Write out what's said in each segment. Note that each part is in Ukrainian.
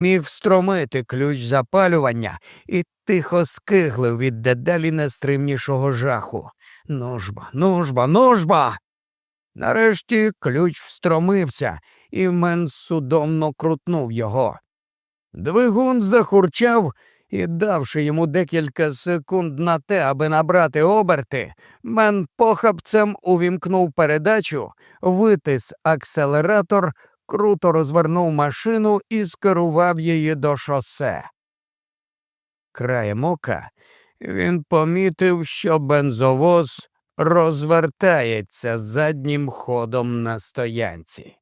міг встромити ключ запалювання і тихо скиглив від дедалі нестримнішого жаху. Нужба, нужба, нужба. Нарешті ключ встромився, і мен судомно крутнув його. Двигун захурчав і, давши йому декілька секунд на те, аби набрати оберти, мен похапцем увімкнув передачу, витис акселератор, круто розвернув машину і скерував її до шосе. Краєм ока він помітив, що бензовоз розвертається заднім ходом на стоянці.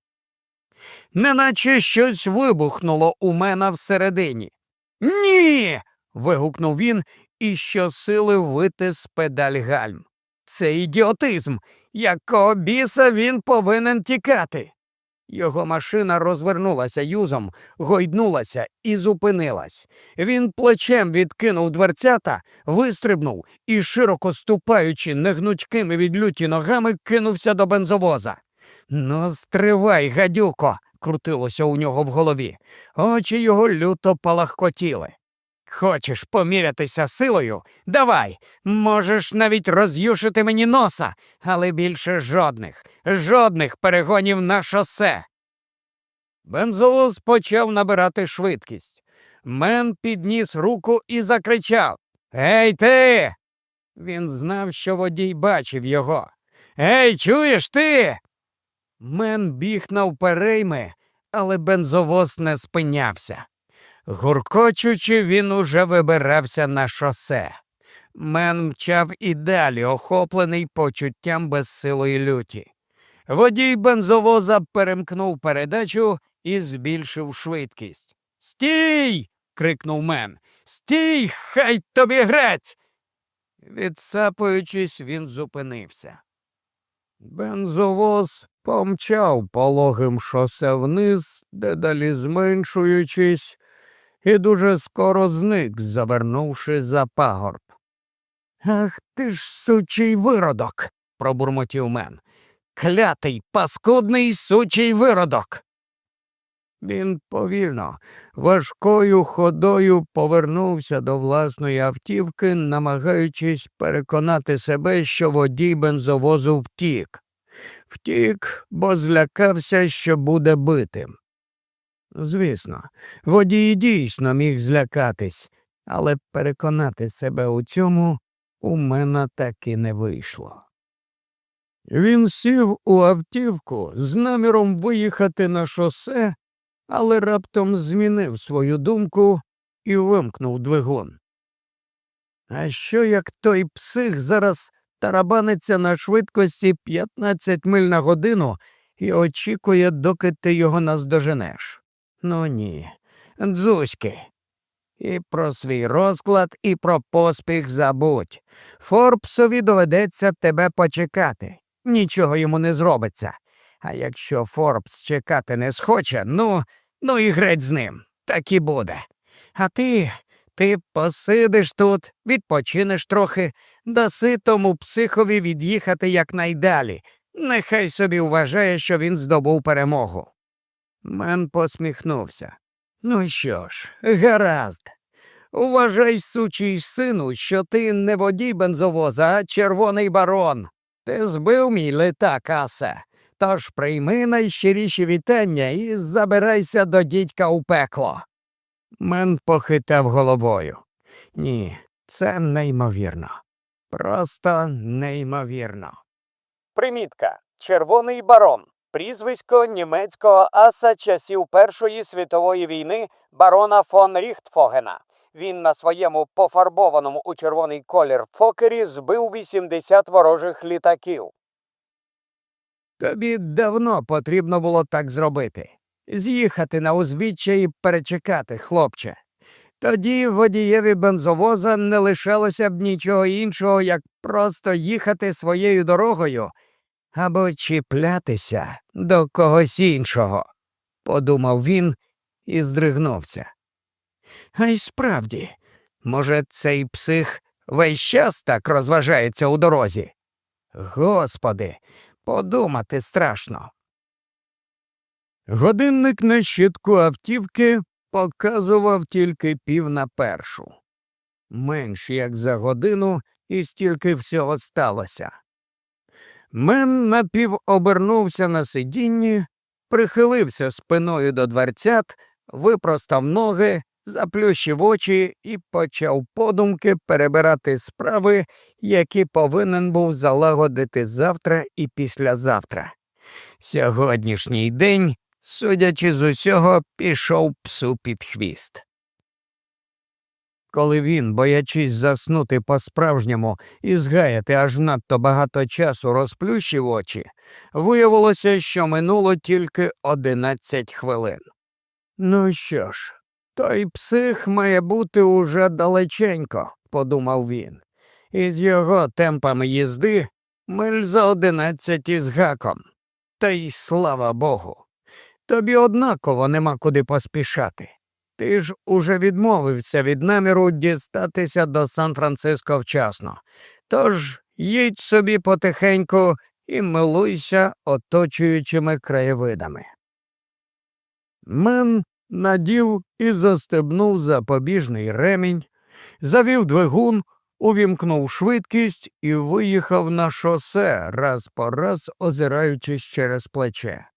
Неначе щось вибухнуло у мене всередині. Ні. вигукнув він і щосили витис педаль гальм. Це ідіотизм. Якого біса він повинен тікати. Його машина розвернулася юзом, гойднулася і зупинилась. Він плечем відкинув дверцята, вистрибнув і, широко ступаючи негнучкими від люті ногами, кинувся до бензовоза. Ну, стривай, гадюко, крутилося у нього в голові. Очі його люто палахкотіли. Хочеш помірятися силою? Давай. Можеш навіть роз'юшити мені носа, але більше жодних, жодних перегонів на шосе. Бензовоз почав набирати швидкість. Мен підніс руку і закричав Гей, ти. Він знав, що водій бачив його. Гей, чуєш ти? Мен біг навперейми, але бензовоз не спинявся. Гуркочучи, він уже вибирався на шосе. Мен мчав і далі, охоплений почуттям безсилої люті. Водій бензовоза перемкнув передачу і збільшив швидкість. Стій. крикнув мен. Стій, хай тобі греть. Відсапуючись, він зупинився. Бензовоз помчав пологим шосе вниз, дедалі зменшуючись, і дуже скоро зник, завернувши за пагорб. Ах ти ж сучий виродок, пробурмотів мен. Клятий, паскудний сучий виродок. Він повільно, важкою ходою повернувся до власної автівки, намагаючись переконати себе, що водій бензовозу втік. Втік, бо злякався, що буде битим. Звісно, водій дійсно міг злякатись, але переконати себе у цьому у мене так і не вийшло. Він сів у автівку з наміром виїхати на шосе, але раптом змінив свою думку і вимкнув двигун. А що як той псих зараз тарабаниться на швидкості 15 миль на годину і очікує, доки ти його наздоженеш? Ну ні, дзузьки. І про свій розклад, і про поспіх забудь. Форбсові доведеться тебе почекати. Нічого йому не зробиться. А якщо Форбс чекати не схоче, ну, ну і греть з ним. Так і буде. А ти, ти посидиш тут, відпочинеш трохи, даси тому психові від'їхати якнайдалі. Нехай собі вважає, що він здобув перемогу. Мен посміхнувся. Ну що ж, гаразд. Уважай, сучий сину, що ти не водій бензовоза, а червоний барон. Ти збив мій литак, Асе. Тож прийми найщиріші вітання і забирайся до дідька у пекло. Мен похитав головою. Ні, це неймовірно. Просто неймовірно. Примітка. Червоний барон. Прізвисько німецького аса часів Першої світової війни барона фон Ріхтфогена. Він на своєму пофарбованому у червоний колір фокері збив 80 ворожих літаків. Тобі давно потрібно було так зробити з'їхати на узбіччя і перечекати, хлопче. Тоді водієві бензовоза не лишалося б нічого іншого, як просто їхати своєю дорогою або чіплятися до когось іншого, подумав він і здригнувся. А й справді, може, цей псих весь час так розважається у дорозі? Господи, подумати страшно. Годинник на щитку автівки показував тільки пів на першу. Менш як за годину і стільки всього сталося. Мен напів обернувся на сидінні, прихилився спиною до дверцят, випростав ноги, заплющив очі і почав подумки перебирати справи, які повинен був залагодити завтра і післязавтра. Сьогоднішній день, судячи з усього, пішов псу під хвіст. Коли він, боячись заснути по-справжньому і згаяти аж надто багато часу розплющив очі, виявилося, що минуло тільки одинадцять хвилин. Ну що ж, той псих має бути уже далеченько, подумав він, і з його темпами їзди миль за одинадцять із гаком. Та й слава Богу. Тобі однаково нема куди поспішати. Ти ж уже відмовився від наміру дістатися до Сан Франциско вчасно. Тож їдь собі потихеньку і милуйся оточуючими краєвидами. Мен надів і застебнув запобіжний ремінь, завів двигун, увімкнув швидкість і виїхав на шосе, раз по раз озираючись через плече.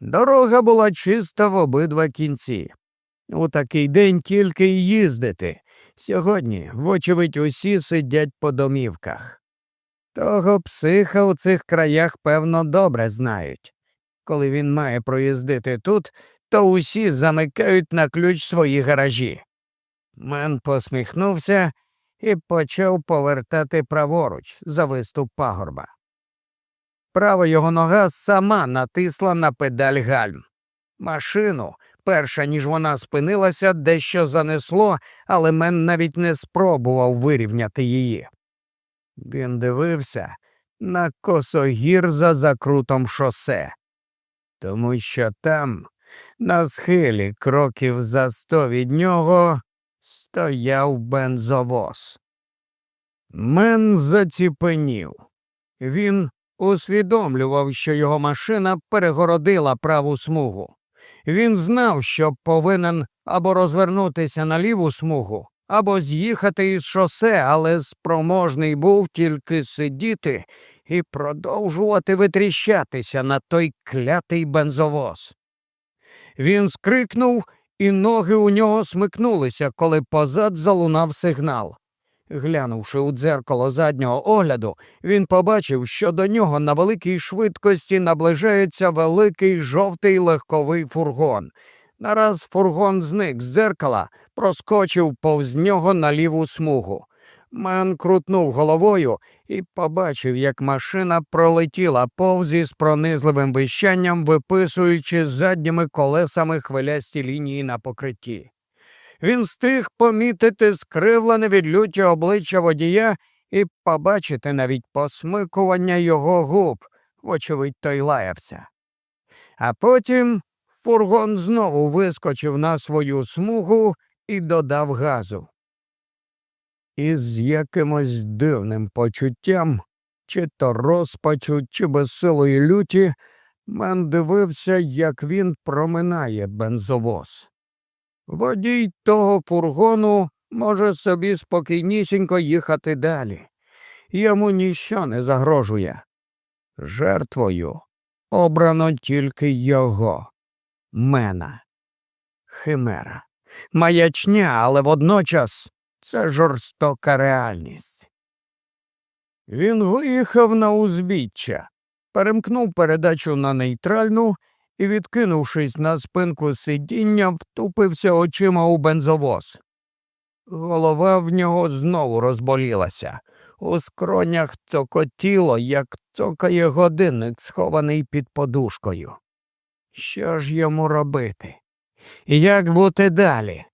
Дорога була чиста в обидва кінці. У такий день тільки й їздити. Сьогодні, вочевидь, усі сидять по домівках. Того психа у цих краях, певно, добре знають. Коли він має проїздити тут, то усі замикають на ключ свої гаражі. Мен посміхнувся і почав повертати праворуч за виступ пагорба. Права його нога сама натисла на педаль гальм. Машину, перша ніж вона спинилася, дещо занесло, але мен навіть не спробував вирівняти її. Він дивився на косогір за закрутом шосе, тому що там, на схилі кроків за сто від нього, стояв бензовоз. Мен заціпенів. Він усвідомлював, що його машина перегородила праву смугу. Він знав, що повинен або розвернутися на ліву смугу, або з'їхати із шосе, але спроможний був тільки сидіти і продовжувати витріщатися на той клятий бензовоз. Він скрикнув, і ноги у нього смикнулися, коли позад залунав сигнал. Глянувши у дзеркало заднього огляду, він побачив, що до нього на великій швидкості наближається великий жовтий легковий фургон. Нараз фургон зник з дзеркала, проскочив повз нього на ліву смугу. Мен крутнув головою і побачив, як машина пролетіла повз із пронизливим вищанням, виписуючи задніми колесами хвилясті лінії на покритті. Він встиг помітити скривлене від люті обличчя водія і побачити навіть посмикування його губ, вочевидь, той лаявся. А потім фургон знову вискочив на свою смугу і додав газу. І з якимось дивним почуттям, чи то розпачу, чи безсилої люті, мен дивився, як він проминає бензовоз. Водій того фургону може собі спокійнісінько їхати далі. Йому ніщо не загрожує. Жертвою обрано тільки його, мена, химера, маячня, але водночас це жорстока реальність. Він виїхав на узбіччя, перемкнув передачу на нейтральну і, відкинувшись на спинку сидіння, втупився очима у бензовоз. Голова в нього знову розболілася. У скронях цокотіло, як цокає годинник, схований під подушкою. Що ж йому робити? Як бути далі?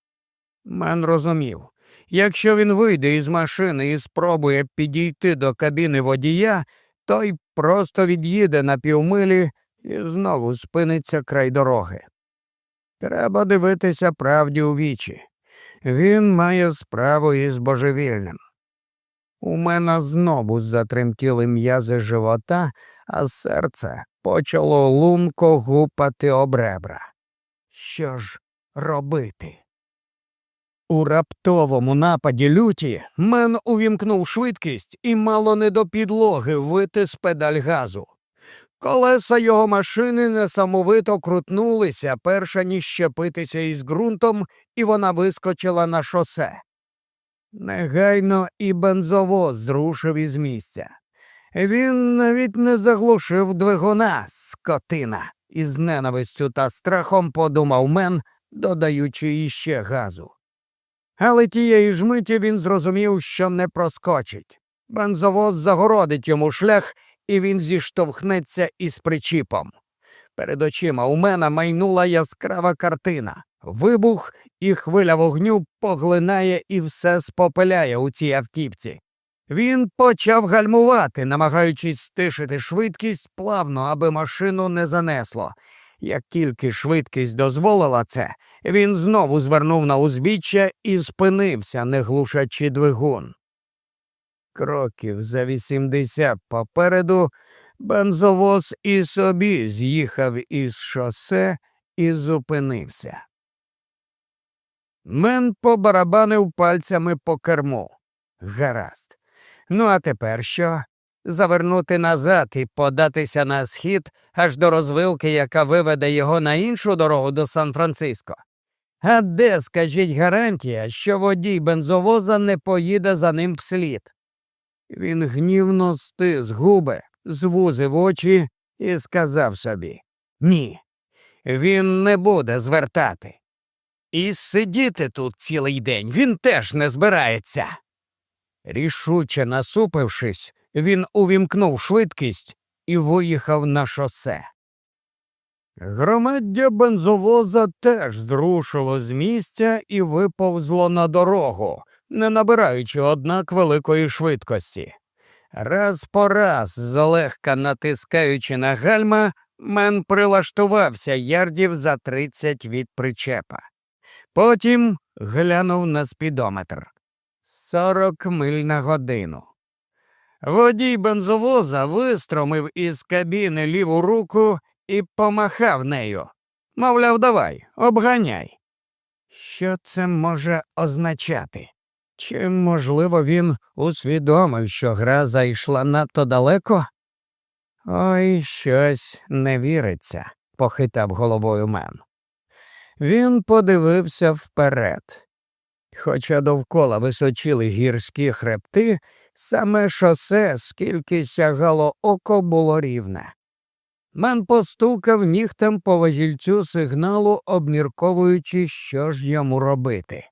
Мен розумів. Якщо він вийде із машини і спробує підійти до кабіни водія, той просто від'їде на півмилі і знову спиниться край дороги. Треба дивитися правді у вічі. Він має справу із божевільним. У мене знову затремтіли м'язи живота, а серце почало лунко гупати об ребра. Що ж робити. У раптовому нападі люті мен увімкнув швидкість і мало не до підлоги витис педаль газу. Колеса його машини несамовито крутнулися, перша ніж щепитися із ґрунтом, і вона вискочила на шосе. Негайно і бензовоз зрушив із місця. Він навіть не заглушив двигуна, скотина, із ненавистю та страхом подумав мен, додаючи іще газу. Але тієї ж миті він зрозумів, що не проскочить. Бензовоз загородить йому шлях, і він зіштовхнеться із причіпом. Перед очима у мене майнула яскрава картина. Вибух і хвиля вогню поглинає і все спопиляє у цій автівці. Він почав гальмувати, намагаючись стишити швидкість плавно, аби машину не занесло. Як тільки швидкість дозволила це, він знову звернув на узбіччя і спинився, не глушачи двигун. Кроків за вісімдесят попереду бензовоз і собі з'їхав із шосе і зупинився. Мен побарабанив пальцями по керму. Гаразд. Ну, а тепер що? Завернути назад і податися на схід аж до розвилки, яка виведе його на іншу дорогу до Сан-Франциско. А де, скажіть, гарантія, що водій бензовоза не поїде за ним вслід? Він гнівно стис губи, звузив очі і сказав собі Ні, він не буде звертати. І сидіти тут цілий день він теж не збирається. Рішуче насупившись, він увімкнув швидкість і виїхав на шосе. Громаддя бензовоза теж зрушило з місця і виповзло на дорогу, не набираючи, однак, великої швидкості. Раз по раз, злегка натискаючи на гальма, мен прилаштувався ярдів за тридцять від причепа. Потім глянув на спідометр сорок миль на годину. Водій бензовоза вистромив із кабіни ліву руку і помахав нею. Мовляв, давай, обганяй. Що це може означати? Чи, можливо, він усвідомив, що гра зайшла надто далеко? Ой, щось не віриться, похитав головою мен. Він подивився вперед. Хоча довкола височили гірські хребти, саме шосе, скільки сягало око, було рівне. Мен постукав нігтем по важільцю сигналу, обмірковуючи, що ж йому робити.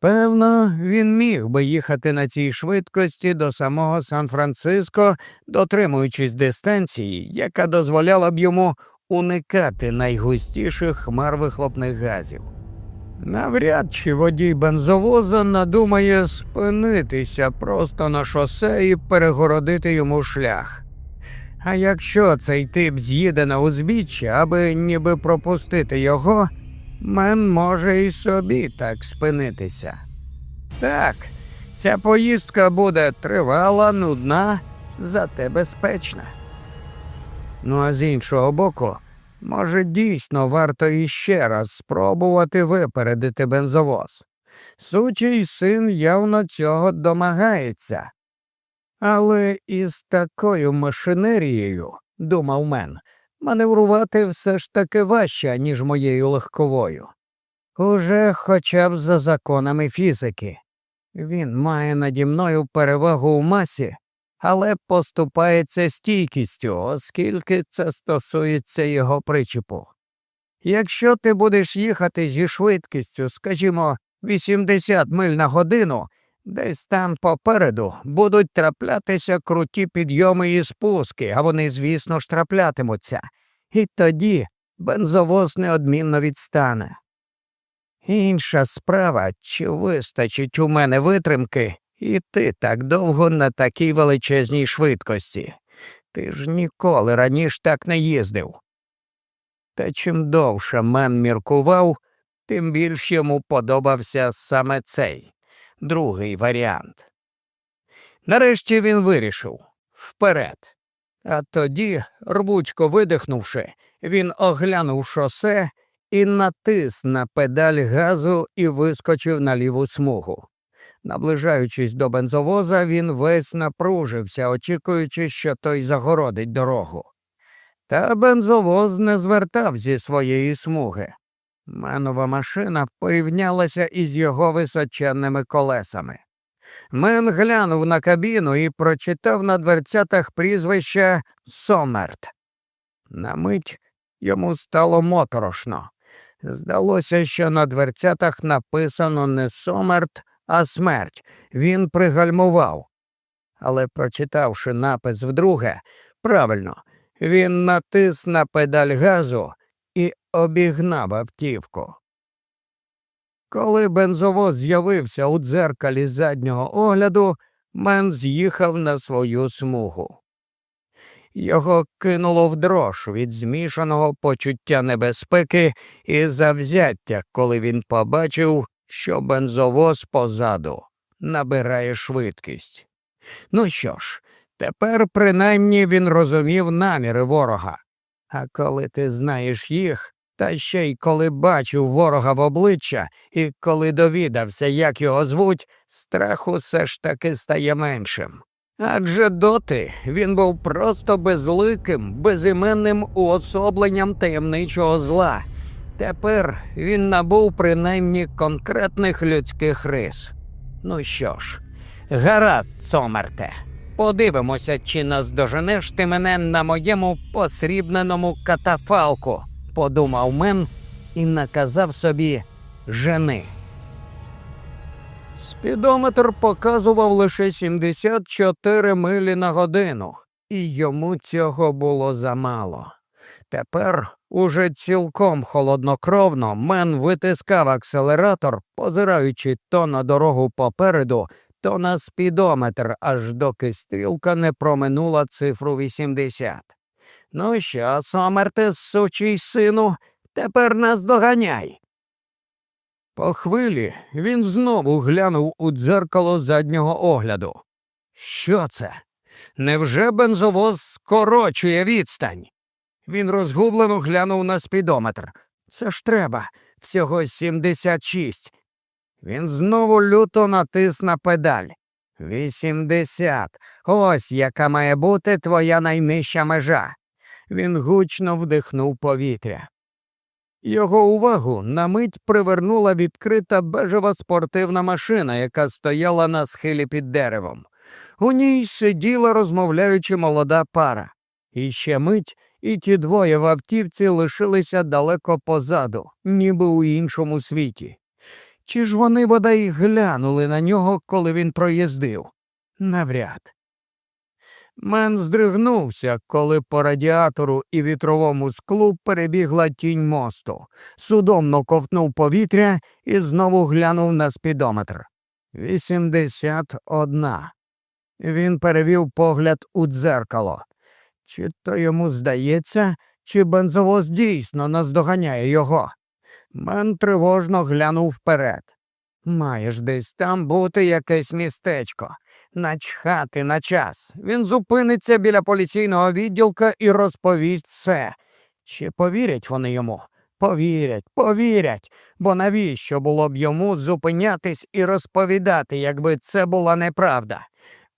Певно, він міг би їхати на цій швидкості до самого Сан-Франциско, дотримуючись дистанції, яка дозволяла б йому уникати найгустіших хмар вихлопних газів. Навряд чи водій бензовоза надумає спинитися просто на шосе і перегородити йому шлях. А якщо цей тип з'їде на узбіччя, аби ніби пропустити його, мен може і собі так спинитися. Так, ця поїздка буде тривала, нудна, зате безпечна. Ну а з іншого боку, може, дійсно варто іще раз спробувати випередити бензовоз. Сучий син явно цього домагається. Але із такою машинерією, думав мен, маневрувати все ж таки важче, ніж моєю легковою. Уже хоча б за законами фізики. Він має наді мною перевагу у масі, але поступається стійкістю, оскільки це стосується його причіпу. Якщо ти будеш їхати зі швидкістю, скажімо, 80 миль на годину, десь там попереду будуть траплятися круті підйоми і спуски, а вони, звісно ж, траплятимуться, і тоді бензовоз неодмінно відстане. Інша справа, чи вистачить у мене витримки іти так довго на такій величезній швидкості. Ти ж ніколи раніше так не їздив. Та чим довше мен міркував, тим більш йому подобався саме цей другий варіант. Нарешті він вирішив вперед. А тоді, рвучко видихнувши, він оглянув шосе і натис на педаль газу і вискочив на ліву смугу. Наближаючись до бензовоза, він весь напружився, очікуючи, що той загородить дорогу. Та бензовоз не звертав зі своєї смуги. Менова машина порівнялася із його височенними колесами. Мен глянув на кабіну і прочитав на дверцятах прізвище Сомерт. На мить йому стало моторошно. Здалося, що на дверцятах написано не Сомерт, а смерть. Він пригальмував. Але, прочитавши напис вдруге, правильно, він натис на педаль газу і обігнав автівку. Коли бензовоз з'явився у дзеркалі заднього огляду, Мен з'їхав на свою смугу. Його кинуло в дрож від змішаного почуття небезпеки і завзяття, коли він побачив, що бензовоз позаду набирає швидкість. Ну що ж, тепер принаймні він розумів наміри ворога. А коли ти знаєш їх, та ще й коли бачив ворога в обличчя і коли довідався, як його звуть, страх усе ж таки стає меншим. Адже доти він був просто безликим, безіменним уособленням таємничого зла. Тепер він набув принаймні конкретних людських рис. Ну що ж, гаразд, Сомерте, подивимося, чи наздоженеш ти мене на моєму посрібненому катафалку, подумав Мен і наказав собі жени. Спідометр показував лише 74 милі на годину, і йому цього було замало. Тепер уже цілком холоднокровно Мен витискав акселератор, позираючи то на дорогу попереду, то на спідометр, аж доки стрілка не проминула цифру 80. Ну що, Сомерте, сучий сину, тепер нас доганяй. По хвилі він знову глянув у дзеркало заднього огляду. Що це? Невже бензовоз скорочує відстань? Він розгублено глянув на спідометр. Це ж треба, всього 76. Він знову люто натис на педаль. 80. Ось яка має бути твоя найнижча межа. Він гучно вдихнув повітря. Його увагу на мить привернула відкрита бежева спортивна машина, яка стояла на схилі під деревом. У ній сиділа, розмовляючи молода пара. І ще мить, і ті двоє в автівці лишилися далеко позаду, ніби у іншому світі. Чи ж вони бодай глянули на нього, коли він проїздив? Навряд. Мен здригнувся, коли по радіатору і вітровому склу перебігла тінь мосту, судомно ковтнув повітря і знову глянув на спідометр. Вісімдесят одна. Він перевів погляд у дзеркало. Чи то йому здається, чи бензовоз дійсно наздоганяє його? Мен тривожно глянув вперед. Має ж десь там бути якесь містечко. Начхати на час. Він зупиниться біля поліційного відділка і розповість все. Чи повірять вони йому? Повірять, повірять, бо навіщо було б йому зупинятись і розповідати, якби це була неправда?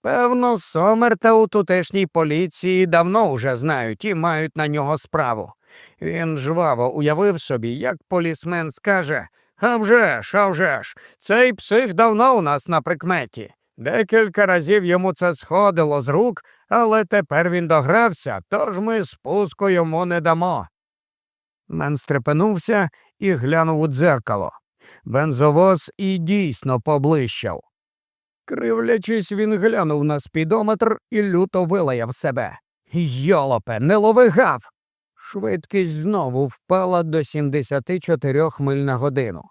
Певно, Сомерта у тутешній поліції давно вже знають і мають на нього справу. Він жваво уявив собі, як полісмен скаже «А вже ж, а вже ж, цей псих давно у нас на прикметі. Декілька разів йому це сходило з рук, але тепер він догрався, тож ми спуску йому не дамо. Мен стрепенувся і глянув у дзеркало. Бензовоз і дійсно поблищав. Кривлячись, він глянув на спідометр і люто вилаяв себе. Йолопе, не лови гав. Швидкість знову впала до 74 миль на годину.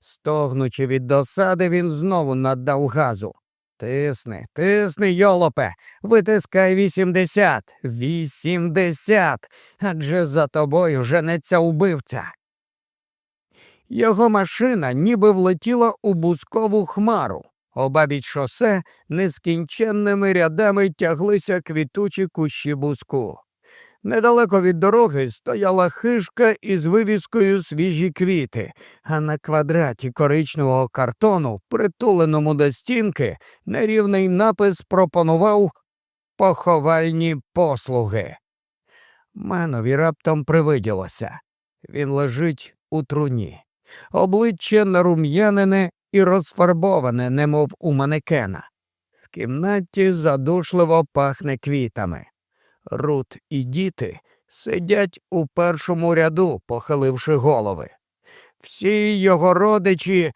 Стогнучи від досади, він знову наддав газу. Тисни, тисни, йолопе, витискай вісімдесят, вісімдесят, адже за тобою женеться убивця. Його машина ніби влетіла у бускову хмару. Обабіч шосе нескінченними рядами тяглися квітучі кущі буску. Недалеко від дороги стояла хижка із вивіскою свіжі квіти, а на квадраті коричневого картону, притуленому до стінки, нерівний напис пропонував поховальні послуги. Менові раптом привиділося. Він лежить у труні, обличчя нарум'янене і розфарбоване, немов у манекена. В кімнаті задушливо пахне квітами. Рут і діти сидять у першому ряду, похиливши голови. Всі його родичі.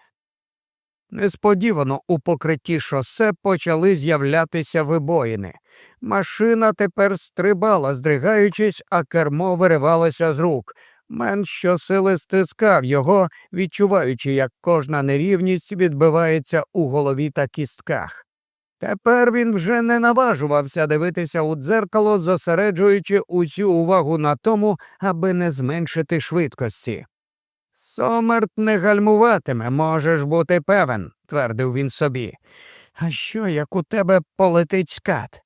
Несподівано у покритті шосе почали з'являтися вибоїни. Машина тепер стрибала, здригаючись, а кермо виривалося з рук. Мен щосили стискав його, відчуваючи, як кожна нерівність відбивається у голові та кістках. Тепер він вже не наважувався дивитися у дзеркало, зосереджуючи усю увагу на тому, аби не зменшити швидкості. Сомерт не гальмуватиме, можеш бути певен, твердив він собі. А що, як у тебе полетить скат?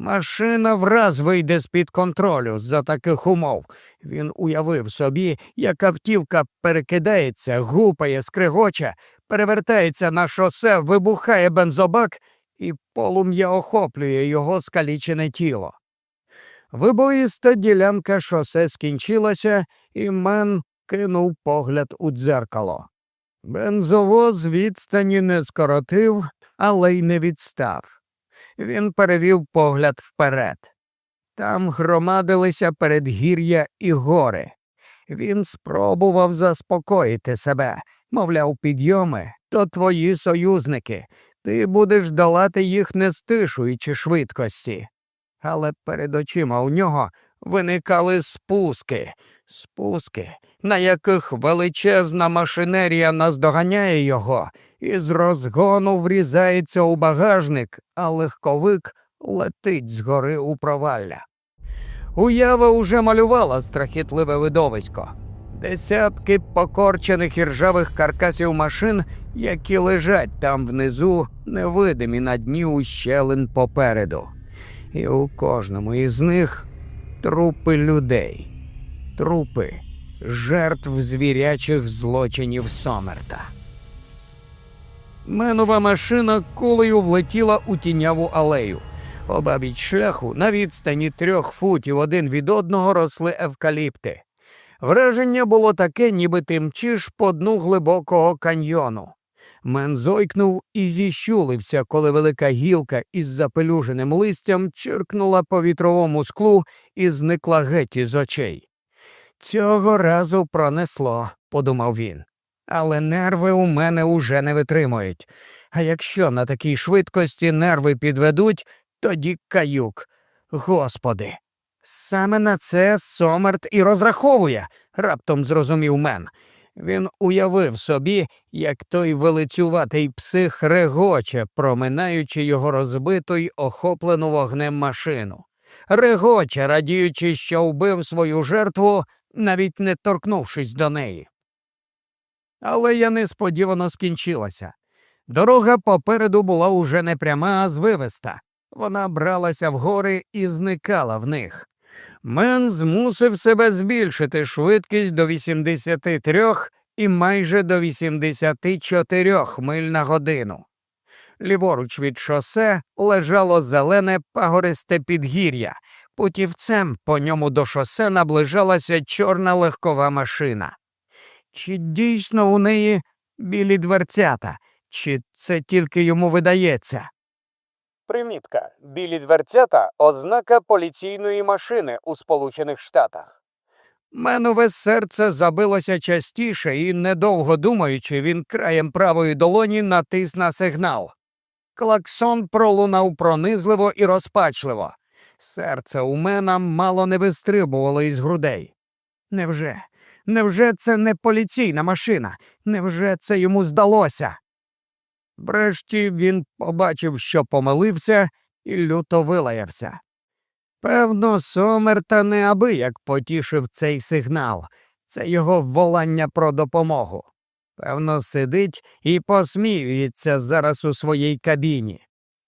Машина враз вийде з під контролю за таких умов. Він уявив собі, як автівка перекидається, гупає, скригоче, перевертається на шосе, вибухає бензобак і полум'я охоплює його скалічене тіло. Вибоїста ділянка шосе скінчилася, і мен кинув погляд у дзеркало. Бензовоз відстані не скоротив, але й не відстав. Він перевів погляд вперед. Там громадилися передгір'я і гори. Він спробував заспокоїти себе, мовляв, підйоми то твої союзники, ти будеш долати їх не стишуючи швидкості. Але перед очима у нього виникали спуски, спуски, на яких величезна машинерія наздоганяє його, і з розгону врізається у багажник, а легковик летить згори у провалля. Уява уже малювала страхітливе видовисько. Десятки покорчених і ржавих каркасів машин, які лежать там внизу, невидимі на дні ущелин попереду. І у кожному із них трупи людей, трупи жертв звірячих злочинів Сомерта. Менова машина кулею влетіла у тіняву алею. Обабіч шляху на відстані трьох футів один від одного росли евкаліпти. Враження було таке, ніби ти мчиш по дну глибокого каньйону. Мен зойкнув і зіщулився, коли велика гілка із запелюженим листям чиркнула по вітровому склу і зникла геть із очей. Цього разу пронесло, подумав він. Але нерви у мене уже не витримують. А якщо на такій швидкості нерви підведуть, тоді каюк. Господи. Саме на це Сомерт і розраховує, раптом зрозумів Мен. Він уявив собі, як той велицюватий псих регоче, проминаючи його розбиту й охоплену вогнем машину. Регоче, радіючи, що вбив свою жертву, навіть не торкнувшись до неї. Але я несподівано скінчилася. Дорога попереду була уже не пряма, а звивиста. Вона бралася в гори і зникала в них. Мен змусив себе збільшити швидкість до 83 і майже до 84 миль на годину. Ліворуч від шосе лежало зелене пагористе підгір'я. Путівцем по ньому до шосе наближалася чорна легкова машина. Чи дійсно у неї білі дверцята, чи це тільки йому видається? Примітка. Білі дверцята ознака поліційної машини у Сполучених Штатах. Менове серце забилося частіше і, недовго думаючи, він краєм правої долоні натис на сигнал. Клаксон пролунав пронизливо і розпачливо. Серце у мене мало не вистрибувало із грудей. Невже? Невже це не поліційна машина? Невже це йому здалося? Врешті він побачив, що помилився, і люто вилаявся. Певно, Сомерта неабияк потішив цей сигнал, це його волання про допомогу. Певно, сидить і посміюється зараз у своїй кабіні.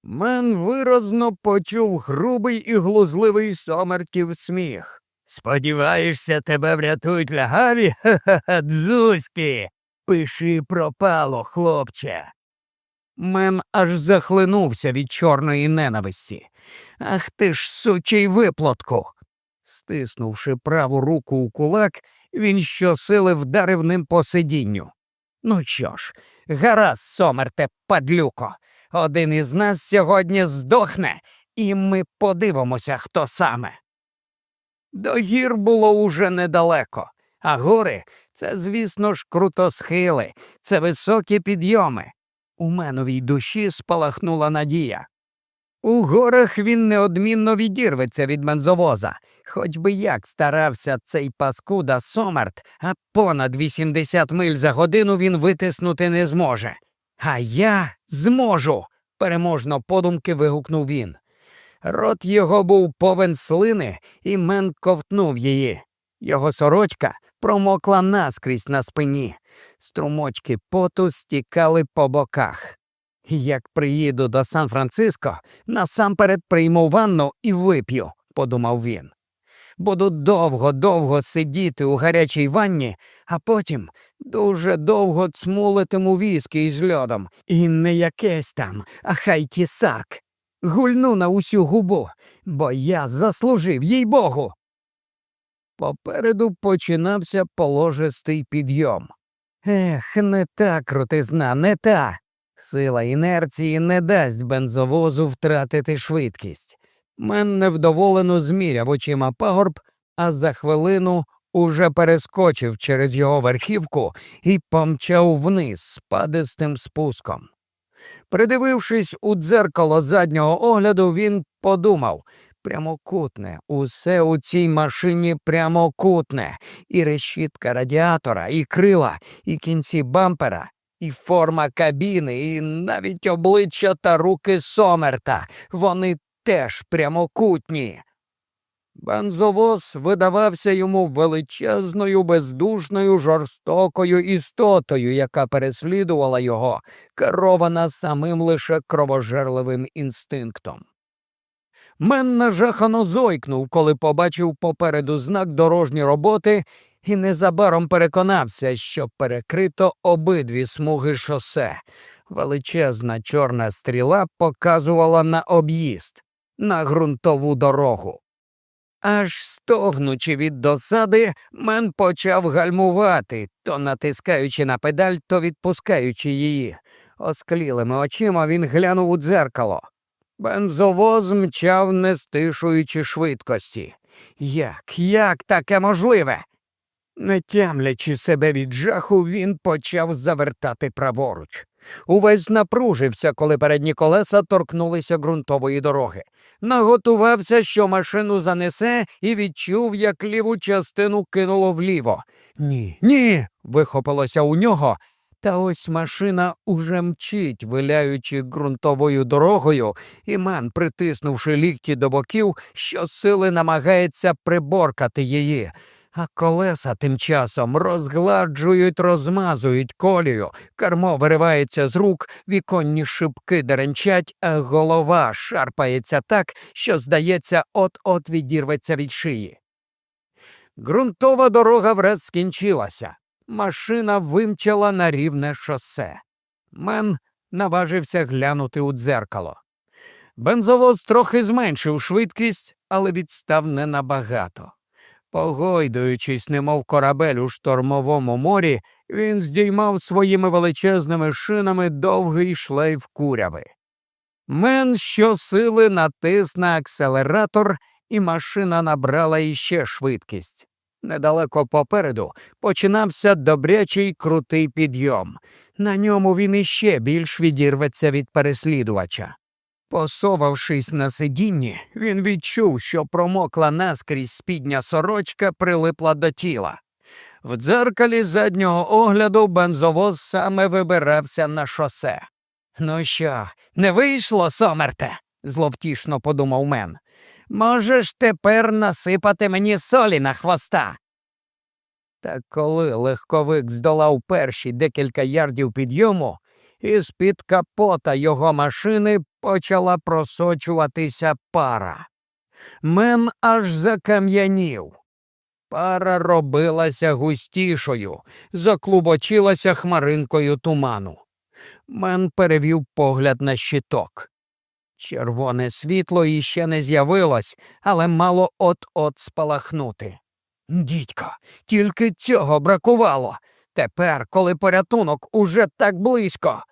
Мен виразно почув грубий і глузливий сомертів сміх. Сподіваєшся, тебе врятують лягаві? Ха-ха-ха, дзузьки. Пиши пропало, хлопче. Мен аж захлинувся від чорної ненависті. Ах ти ж сучий виплотку. Стиснувши праву руку у кулак, він щосили вдарив ним по сидінню. Ну що ж, гаразд, Сомерте, падлюко. Один із нас сьогодні здохне, і ми подивимося, хто саме. До гір було уже недалеко, а гори це, звісно ж, крутосхили, це високі підйоми. У меновій душі спалахнула надія. У горах він неодмінно відірветься від бензовоза, хоч би як старався цей паскуда Сомерт, а понад 80 миль за годину він витиснути не зможе. А я зможу. переможно подумки вигукнув він. Рот його був повен слини, і мен ковтнув її. Його сорочка промокла наскрізь на спині, струмочки поту стікали по боках. Як приїду до Сан Франциско, насамперед прийму ванну і вип'ю, подумав він. Буду довго-довго сидіти у гарячій ванні, а потім дуже довго цмулитиму віскі із льодом. І не якесь там, а хай тісак. Гульну на усю губу, бо я заслужив, їй богу. Попереду починався положистий підйом. Ех, не та крутизна, не та. Сила інерції не дасть бензовозу втратити швидкість. Мен невдоволено зміряв очима пагорб, а за хвилину уже перескочив через його верхівку і помчав вниз спадистим спуском. Придивившись у дзеркало заднього огляду, він подумав прямокутне, усе у цій машині прямокутне, і решітка радіатора, і крила, і кінці бампера, і форма кабіни, і навіть обличчя та руки Сомерта. Вони теж прямокутні. Бензовоз видавався йому величезною, бездушною, жорстокою істотою, яка переслідувала його, керована самим лише кровожерливим інстинктом. Мен нажахано зойкнув, коли побачив попереду знак дорожні роботи і незабаром переконався, що перекрито обидві смуги шосе. Величезна чорна стріла показувала на об'їзд, на ґрунтову дорогу. Аж стогнучи від досади, мен почав гальмувати, то натискаючи на педаль, то відпускаючи її. Осклілими очима він глянув у дзеркало. Бензовоз мчав, не стишуючи швидкості. Як, як таке можливе? Не тямлячи себе від жаху, він почав завертати праворуч. Увесь напружився, коли передні колеса торкнулися ґрунтової дороги. Наготувався, що машину занесе, і відчув, як ліву частину кинуло вліво. Ні, ні. вихопилося у нього. Та ось машина уже мчить, виляючи ґрунтовою дорогою, і ман, притиснувши лікті до боків, щосили намагається приборкати її а колеса тим часом розгладжують, розмазують колію, кермо виривається з рук, віконні шибки деренчать, а голова шарпається так, що, здається, от-от відірветься від шиї. Ґрунтова дорога враз скінчилася. Машина вимчала на рівне шосе. Мен наважився глянути у дзеркало. Бензовоз трохи зменшив швидкість, але відстав не набагато. Погойдуючись, немов корабель у штормовому морі, він здіймав своїми величезними шинами довгий шлейф куряви. Мен щосили натис на акселератор, і машина набрала іще швидкість. Недалеко попереду починався добрячий крутий підйом. На ньому він іще більш відірветься від переслідувача. Посовавшись на сидінні, він відчув, що промокла наскрізь спідня сорочка прилипла до тіла. В дзеркалі заднього огляду бензовоз саме вибирався на шосе. Ну що, не вийшло, Сомерте? зловтішно подумав мен. Можеш тепер насипати мені солі на хвоста. Та коли легковик здолав перші декілька ярдів підйому, і з-під капота його машини почала просочуватися пара. Мен аж закам'янів. Пара робилася густішою, заклубочилася хмаринкою туману. Мен перевів погляд на щиток. Червоне світло іще не з'явилось, але мало от-от спалахнути. Дідько, тільки цього бракувало. Тепер, коли порятунок уже так близько.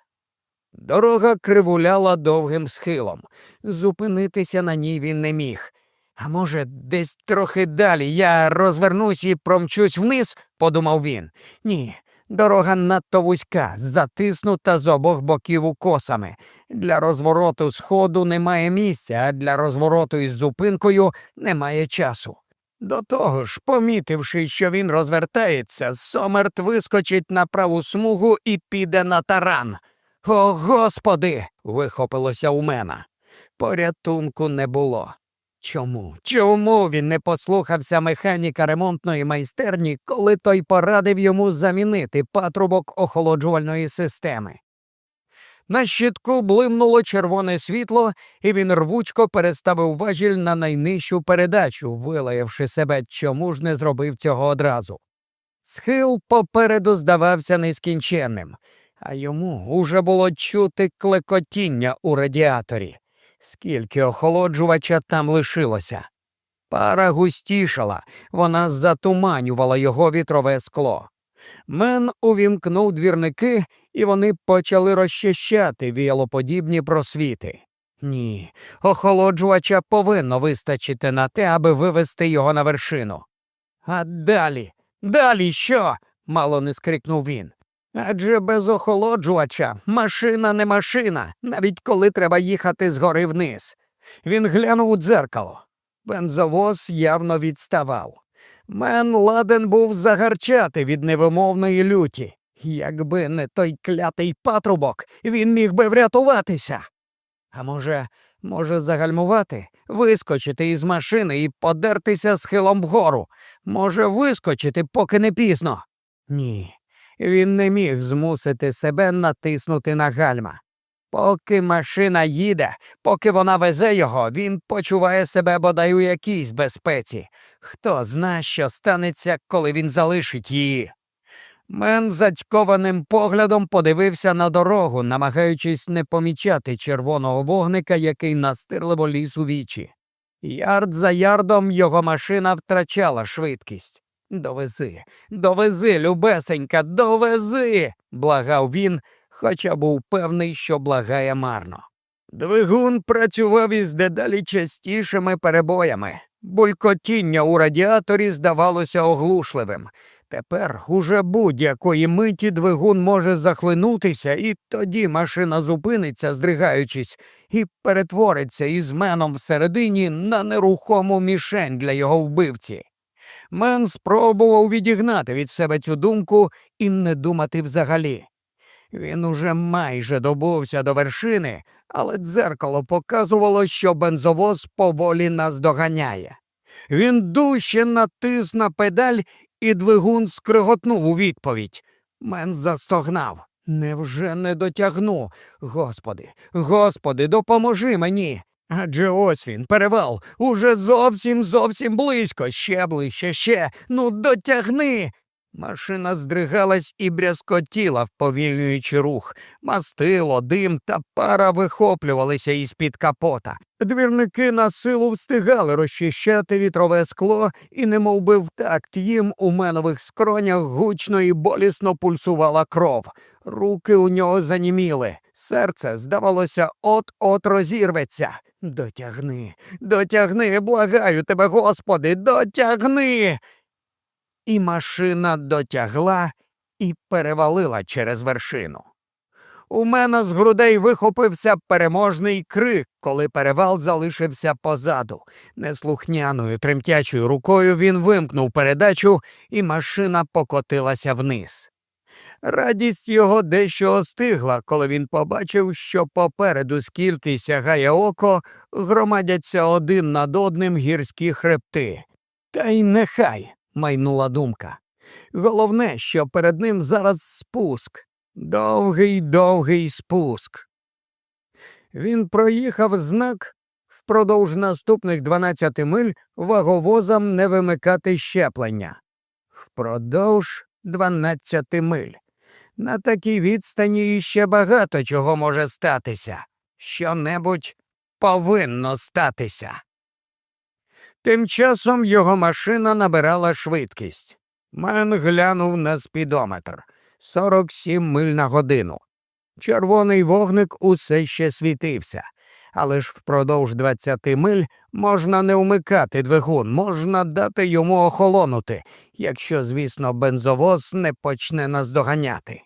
Дорога кривуляла довгим схилом. Зупинитися на ній він не міг. А може, десь трохи далі я розвернусь і промчусь вниз, подумав він. Ні, дорога надто вузька, затиснута з обох боків укосами. Для розвороту сходу немає місця, а для розвороту із зупинкою немає часу. До того ж, помітивши, що він розвертається, Сомерт вискочить на праву смугу і піде на таран. О, господи. вихопилося у мене. Порятунку не було. Чому? Чому він не послухався механіка ремонтної майстерні, коли той порадив йому замінити патрубок охолоджувальної системи? На щитку блимнуло червоне світло, і він рвучко переставив важіль на найнижчу передачу, вилаявши себе, чому ж не зробив цього одразу. Схил попереду здавався нескінченним, а йому уже було чути клекотіння у радіаторі. Скільки охолоджувача там лишилося. Пара густішала, вона затуманювала його вітрове скло. Мен увімкнув двірники, і вони почали розчищати віялоподібні просвіти. Ні, охолоджувача повинно вистачити на те, аби вивести його на вершину. А далі, далі що? мало не скрикнув він. Адже без охолоджувача машина не машина, навіть коли треба їхати згори вниз. Він глянув у дзеркало. Бензовоз явно відставав. Мен ладен був загарчати від невимовної люті. Якби не той клятий патрубок, він міг би врятуватися. А може, може, загальмувати, вискочити із машини і подертися схилом вгору. Може, вискочити, поки не пізно. Ні, він не міг змусити себе натиснути на гальма. Поки машина їде, поки вона везе його, він почуває себе бодай у якійсь безпеці. Хто зна, що станеться, коли він залишить її. Мен зацькованим поглядом подивився на дорогу, намагаючись не помічати червоного вогника, який настирливо ліз у вічі. Ярд за ярдом його машина втрачала швидкість. Довези, довези, любесенька, довези, благав він, хоча був певний, що благає марно. Двигун працював із дедалі частішими перебоями. Булькотіння у радіаторі здавалося оглушливим. Тепер уже будь-якої миті двигун може захлинутися, і тоді машина зупиниться, здригаючись, і перетвориться із меном всередині на нерухому мішень для його вбивці. Мен спробував відігнати від себе цю думку і не думати взагалі. Він уже майже добувся до вершини, але дзеркало показувало, що бензовоз поволі нас доганяє. Він дужче натис на педаль, і двигун скриготнув у відповідь. Мен застогнав. Невже не дотягну? Господи, господи, допоможи мені. Адже ось він, перевал, уже зовсім зовсім близько, ще ближче, ще. Ну, дотягни. Машина здригалась і брязкотіла, вповільнюючи рух. Мастило, дим та пара вихоплювалися із під капота. Двірники на силу встигали розчищати вітрове скло, і, немов би в такт їм у менових скронях гучно і болісно пульсувала кров. Руки у нього заніміли. Серце, здавалося, от-от розірветься. Дотягни, дотягни, благаю тебе, Господи, дотягни і машина дотягла і перевалила через вершину. У мене з грудей вихопився переможний крик, коли перевал залишився позаду. Неслухняною тремтячою рукою він вимкнув передачу, і машина покотилася вниз. Радість його дещо остигла, коли він побачив, що попереду, скільки сягає око, громадяться один над одним гірські хребти. Та й нехай майнула думка. Головне, що перед ним зараз спуск. Довгий довгий спуск. Він проїхав знак впродовж наступних 12 миль ваговозам не вимикати щеплення. Впродовж 12 миль. На такій відстані іще багато чого може статися. Що небудь повинно статися. Тим часом його машина набирала швидкість. Мен глянув на спідометр 47 миль на годину. Червоний вогник усе ще світився, але ж впродовж 20 миль можна не вмикати двигун, можна дати йому охолонути, якщо, звісно, бензовоз не почне наздоганяти.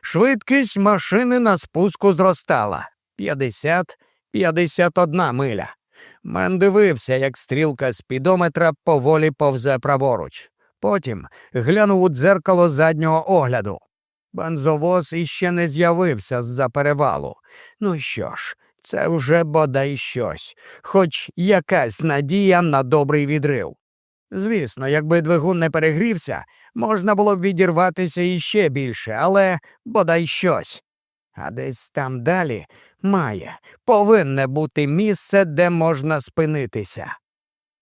Швидкість машини на спуску зростала 50-51 миля. Мен дивився, як стрілка спідометра поволі повзе праворуч. Потім глянув у дзеркало заднього огляду. Бензовоз іще не з'явився з-за перевалу. Ну що ж, це вже бодай щось, хоч якась надія на добрий відрив. Звісно, якби двигун не перегрівся, можна було б відірватися іще більше, але бодай щось. А десь там далі має, повинне бути місце, де можна спинитися.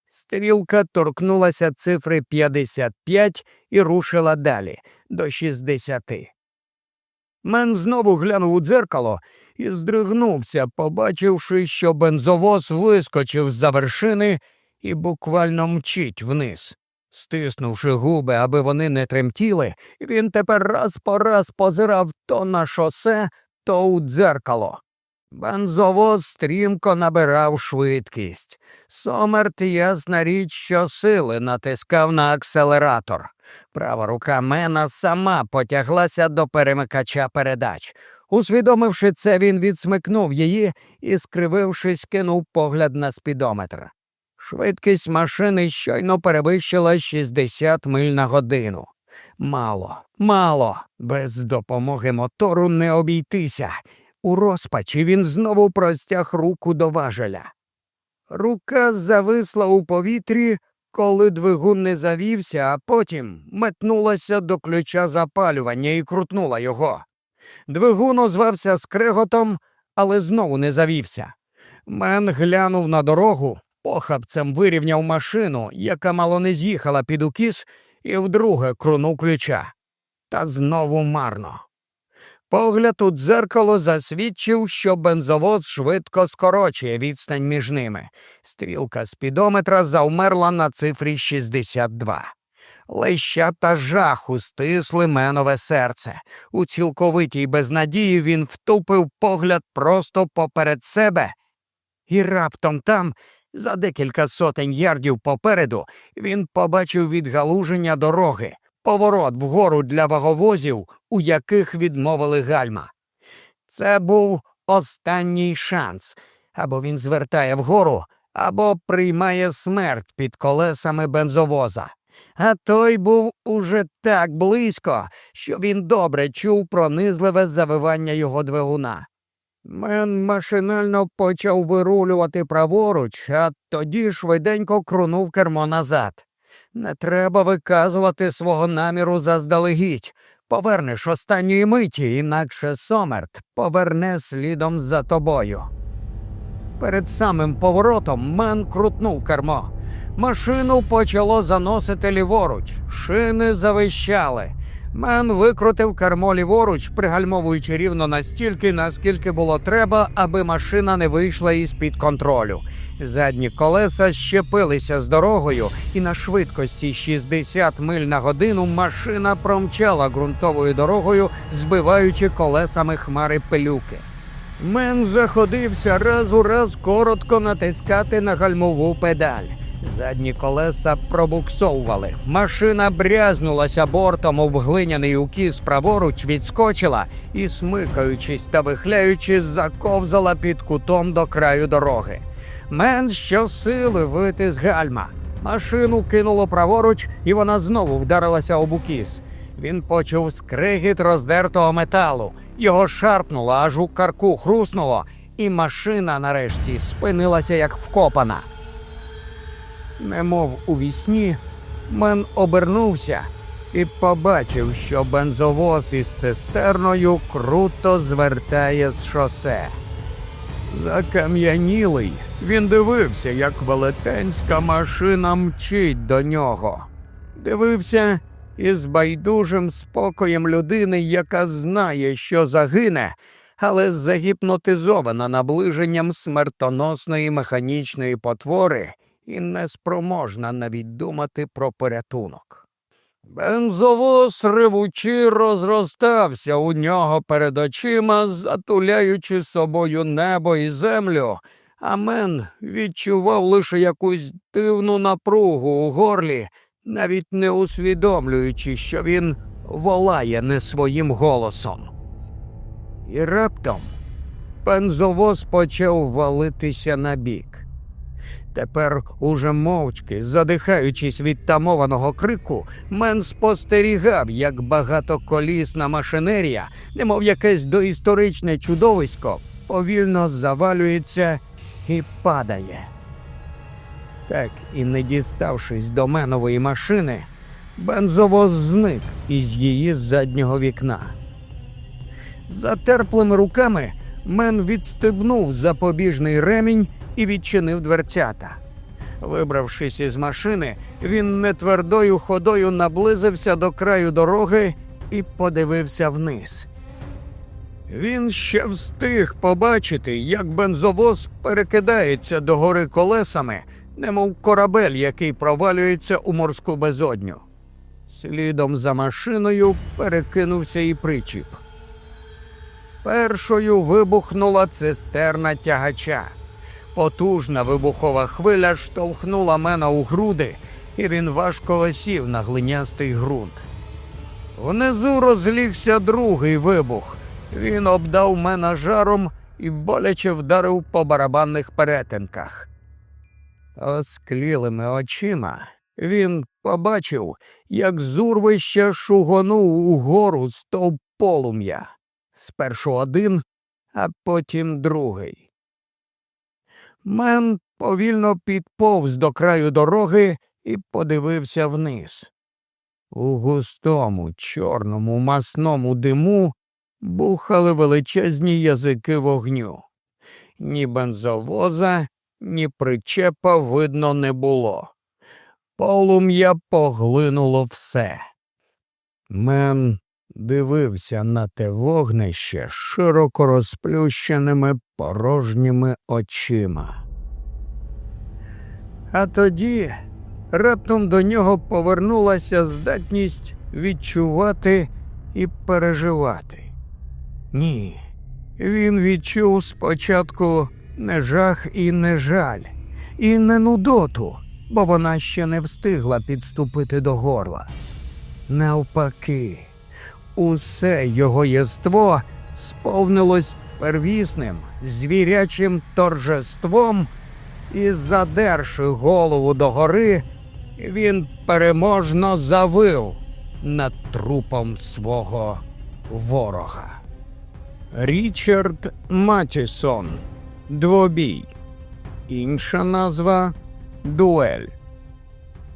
Стрілка торкнулася цифри 55 і рушила далі до 60. Мен знову глянув у дзеркало і здригнувся, побачивши, що бензовоз вискочив з за вершини і буквально мчить вниз. Стиснувши губи, аби вони не тремтіли, він тепер раз по раз позирав то на шосе, то у дзеркало. Бензовоз стрімко набирав швидкість. Сомерт, ясна річ, що сили натискав на акселератор. Права рука Мена сама потяглася до перемикача передач. Усвідомивши це, він відсмикнув її і, скривившись, кинув погляд на спідометр. Швидкість машини щойно перевищила 60 миль на годину. Мало, мало, без допомоги мотору не обійтися. У розпачі він знову простяг руку до важеля. Рука зависла у повітрі, коли двигун не завівся, а потім метнулася до ключа запалювання і крутнула його. Двигун озвався скреготом, але знову не завівся. Мен глянув на дорогу, похабцем вирівняв машину, яка мало не з'їхала під укіс, і вдруге крунув ключа. Та знову марно. Погляд у дзеркало засвідчив, що бензовоз швидко скорочує відстань між ними. Стрілка спідометра завмерла на цифрі 62. Леща та жаху стисли менове серце. У цілковитій безнадії він втупив погляд просто поперед себе, і раптом там, за декілька сотень ярдів попереду, він побачив відгалуження дороги поворот вгору для ваговозів, у яких відмовили гальма. Це був останній шанс або він звертає вгору, або приймає смерть під колесами бензовоза. А той був уже так близько, що він добре чув пронизливе завивання його двигуна. Мен машинально почав вирулювати праворуч, а тоді швиденько крунув кермо назад. Не треба виказувати свого наміру заздалегідь. Повернеш останньої миті, інакше Сомерт поверне слідом за тобою. Перед самим поворотом Мен крутнув кермо. Машину почало заносити ліворуч, шини завищали. Мен викрутив кермо ліворуч, пригальмовуючи рівно настільки, наскільки було треба, аби машина не вийшла із під контролю. Задні колеса щепилися з дорогою, і на швидкості 60 миль на годину машина промчала ґрунтовою дорогою, збиваючи колесами хмари пилюки. Мен заходився раз у раз коротко натискати на гальмову педаль. Задні колеса пробуксовували. Машина брязнулася бортом об глиняний укіс праворуч, відскочила і, смикаючись та вихляючи, заковзала під кутом до краю дороги. Мен щосили вити з гальма. Машину кинуло праворуч, і вона знову вдарилася об укіс. Він почув скригіт роздертого металу. Його шарпнуло, аж у карку хруснуло, і машина нарешті спинилася як вкопана. Немов у вісні, Мен обернувся і побачив, що бензовоз із цистерною круто звертає з шосе. Закам'янілий, він дивився, як велетенська машина мчить до нього. Дивився із байдужим спокоєм людини, яка знає, що загине, але загіпнотизована наближенням смертоносної механічної потвори і неспроможна навіть думати про порятунок. Бензовоз ревучи розростався у нього перед очима, затуляючи собою небо і землю, а мен відчував лише якусь дивну напругу у горлі, навіть не усвідомлюючи, що він волає не своїм голосом. І раптом бензовоз почав валитися на бік. Тепер уже мовчки, задихаючись від тамованого крику, мен спостерігав, як багатоколісна машинерія, немов якесь доісторичне чудовисько, повільно завалюється і падає. Так і не діставшись до менової машини, бензовоз зник із її заднього вікна. Затерплими руками мен відстебнув запобіжний ремінь і відчинив дверцята. Вибравшись із машини, він нетвердою ходою наблизився до краю дороги і подивився вниз. Він ще встиг побачити, як бензовоз перекидається до гори колесами, немов корабель, який провалюється у морську безодню. Слідом за машиною перекинувся і причіп. Першою вибухнула цистерна тягача. Потужна вибухова хвиля штовхнула мене у груди, і він важко осів на глинястий ґрунт. Внизу розлігся другий вибух. Він обдав мене жаром і боляче вдарив по барабанних перетинках. Осклілими очима він побачив, як з урвища шугонув угору стовп полум'я. Спершу один, а потім другий. Мен повільно підповз до краю дороги і подивився вниз. У густому, чорному, масному диму бухали величезні язики вогню. Ні бензовоза, ні причепа видно не було. Полум'я поглинуло все. Мен дивився на те вогнище широко розплющеними порожніми очима. А тоді раптом до нього повернулася здатність відчувати і переживати. Ні, він відчув спочатку не жах і не жаль, і не нудоту, бо вона ще не встигла підступити до горла. Навпаки, усе його єство сповнилось первісним, звірячим торжеством, і, задерши голову догори, він переможно завив над трупом свого ворога. Річард Матісон. Двобій. Інша назва Дуель.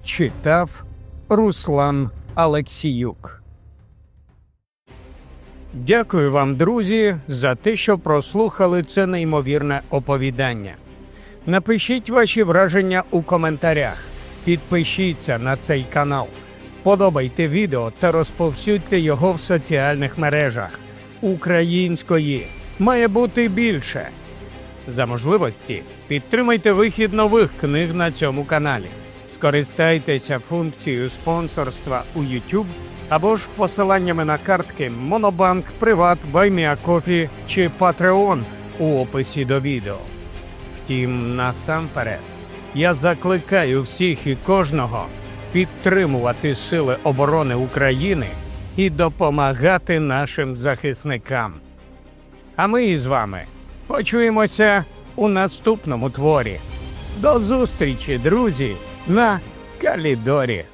Читав Руслан Алексіюк. Дякую вам, друзі, за те, що прослухали це неймовірне оповідання. Напишіть ваші враження у коментарях, підпишіться на цей канал, вподобайте відео та розповсюдьте його в соціальних мережах. Української має бути більше. За можливості підтримайте вихід нових книг на цьому каналі. Скористайтеся функцією спонсорства у YouTube або ж посиланнями на картки Монобанк, Приват, Buy Me a Coffee чи Patreon у описі до відео. Втім, насамперед, я закликаю всіх і кожного підтримувати Сили оборони України і допомагати нашим захисникам. А ми із вами почуємося у наступному творі. До зустрічі, друзі, на Калідорі.